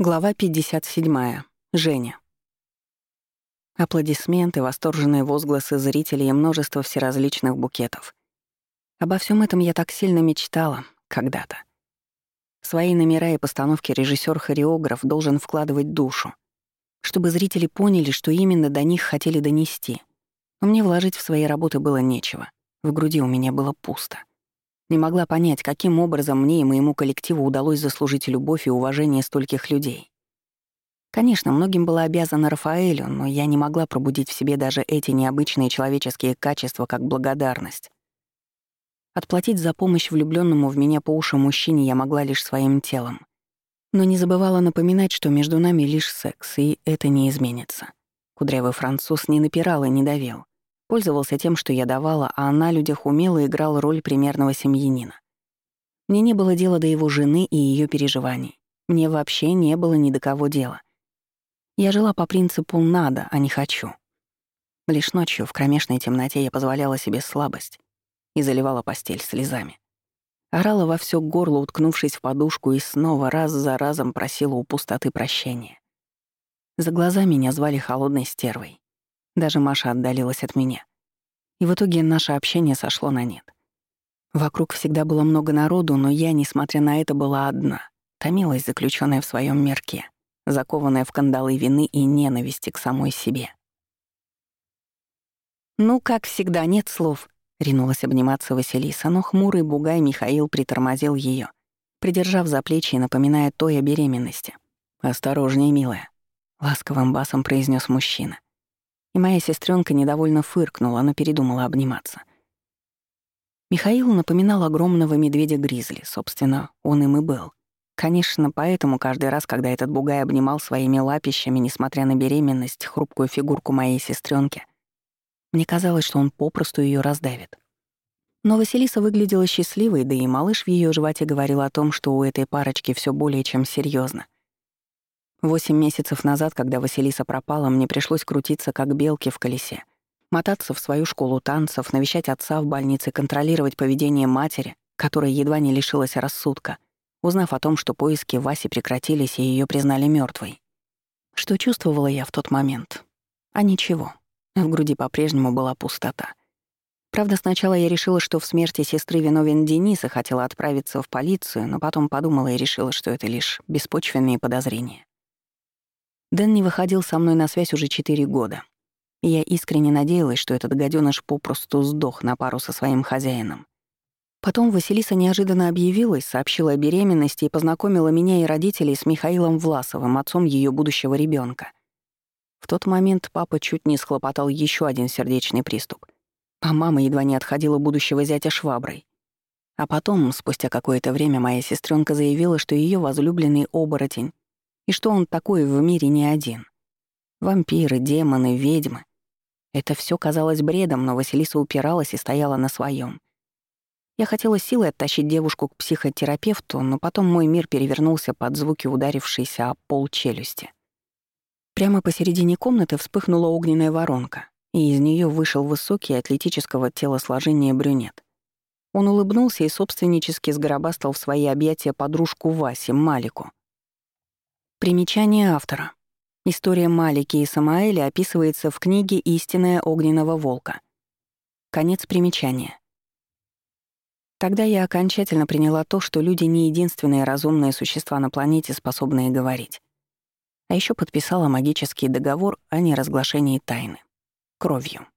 Глава 57. Женя. Аплодисменты, восторженные возгласы зрителей и множество всеразличных букетов. Обо всем этом я так сильно мечтала когда-то. В свои номера и постановки режиссер-хореограф должен вкладывать душу, чтобы зрители поняли, что именно до них хотели донести. Но мне вложить в свои работы было нечего. В груди у меня было пусто. Не могла понять, каким образом мне и моему коллективу удалось заслужить любовь и уважение стольких людей. Конечно, многим была обязана Рафаэлю, но я не могла пробудить в себе даже эти необычные человеческие качества, как благодарность. Отплатить за помощь влюбленному в меня по уши мужчине я могла лишь своим телом. Но не забывала напоминать, что между нами лишь секс, и это не изменится. Кудрявый француз не напирал и не давил. Пользовался тем, что я давала, а на людях умело играл роль примерного семьянина. Мне не было дела до его жены и ее переживаний. Мне вообще не было ни до кого дела. Я жила по принципу «надо», а не «хочу». Лишь ночью в кромешной темноте я позволяла себе слабость и заливала постель слезами. Орала во всё горло, уткнувшись в подушку, и снова раз за разом просила у пустоты прощения. За глаза меня звали холодной стервой. Даже Маша отдалилась от меня. И в итоге наше общение сошло на нет. Вокруг всегда было много народу, но я, несмотря на это, была одна. Томилась, заключенная в своем мерке, закованная в кандалы вины и ненависти к самой себе. «Ну, как всегда, нет слов», — ринулась обниматься Василиса, но хмурый бугай Михаил притормозил ее, придержав за плечи и напоминая той о беременности. «Осторожнее, милая», — ласковым басом произнес мужчина. И моя сестренка недовольно фыркнула, но передумала обниматься. Михаил напоминал огромного медведя-гризли, собственно, он им и был. Конечно, поэтому каждый раз, когда этот бугай обнимал своими лапищами, несмотря на беременность, хрупкую фигурку моей сестренки, мне казалось, что он попросту ее раздавит. Но Василиса выглядела счастливой, да и малыш в ее животе говорил о том, что у этой парочки все более чем серьезно. Восемь месяцев назад, когда Василиса пропала, мне пришлось крутиться, как белки в колесе. Мотаться в свою школу танцев, навещать отца в больнице, контролировать поведение матери, которая едва не лишилась рассудка, узнав о том, что поиски Васи прекратились и ее признали мертвой. Что чувствовала я в тот момент? А ничего. В груди по-прежнему была пустота. Правда, сначала я решила, что в смерти сестры виновен Денис и хотела отправиться в полицию, но потом подумала и решила, что это лишь беспочвенные подозрения. Дэн не выходил со мной на связь уже четыре года. Я искренне надеялась, что этот гадёныш попросту сдох на пару со своим хозяином. Потом Василиса неожиданно объявилась, сообщила о беременности и познакомила меня и родителей с Михаилом Власовым, отцом ее будущего ребенка. В тот момент папа чуть не схлопотал еще один сердечный приступ, а мама едва не отходила будущего зятя шваброй. А потом, спустя какое-то время, моя сестренка заявила, что ее возлюбленный оборотень и что он такой в мире не один. Вампиры, демоны, ведьмы. Это все казалось бредом, но Василиса упиралась и стояла на своем. Я хотела силой оттащить девушку к психотерапевту, но потом мой мир перевернулся под звуки ударившейся о пол челюсти. Прямо посередине комнаты вспыхнула огненная воронка, и из нее вышел высокий атлетического телосложения брюнет. Он улыбнулся и собственнически сгробастал в свои объятия подружку Васи, Малику, Примечание автора. История Малики и Самаэля описывается в книге «Истинная огненного волка». Конец примечания. Тогда я окончательно приняла то, что люди не единственные разумные существа на планете, способные говорить. А еще подписала магический договор о неразглашении тайны. Кровью.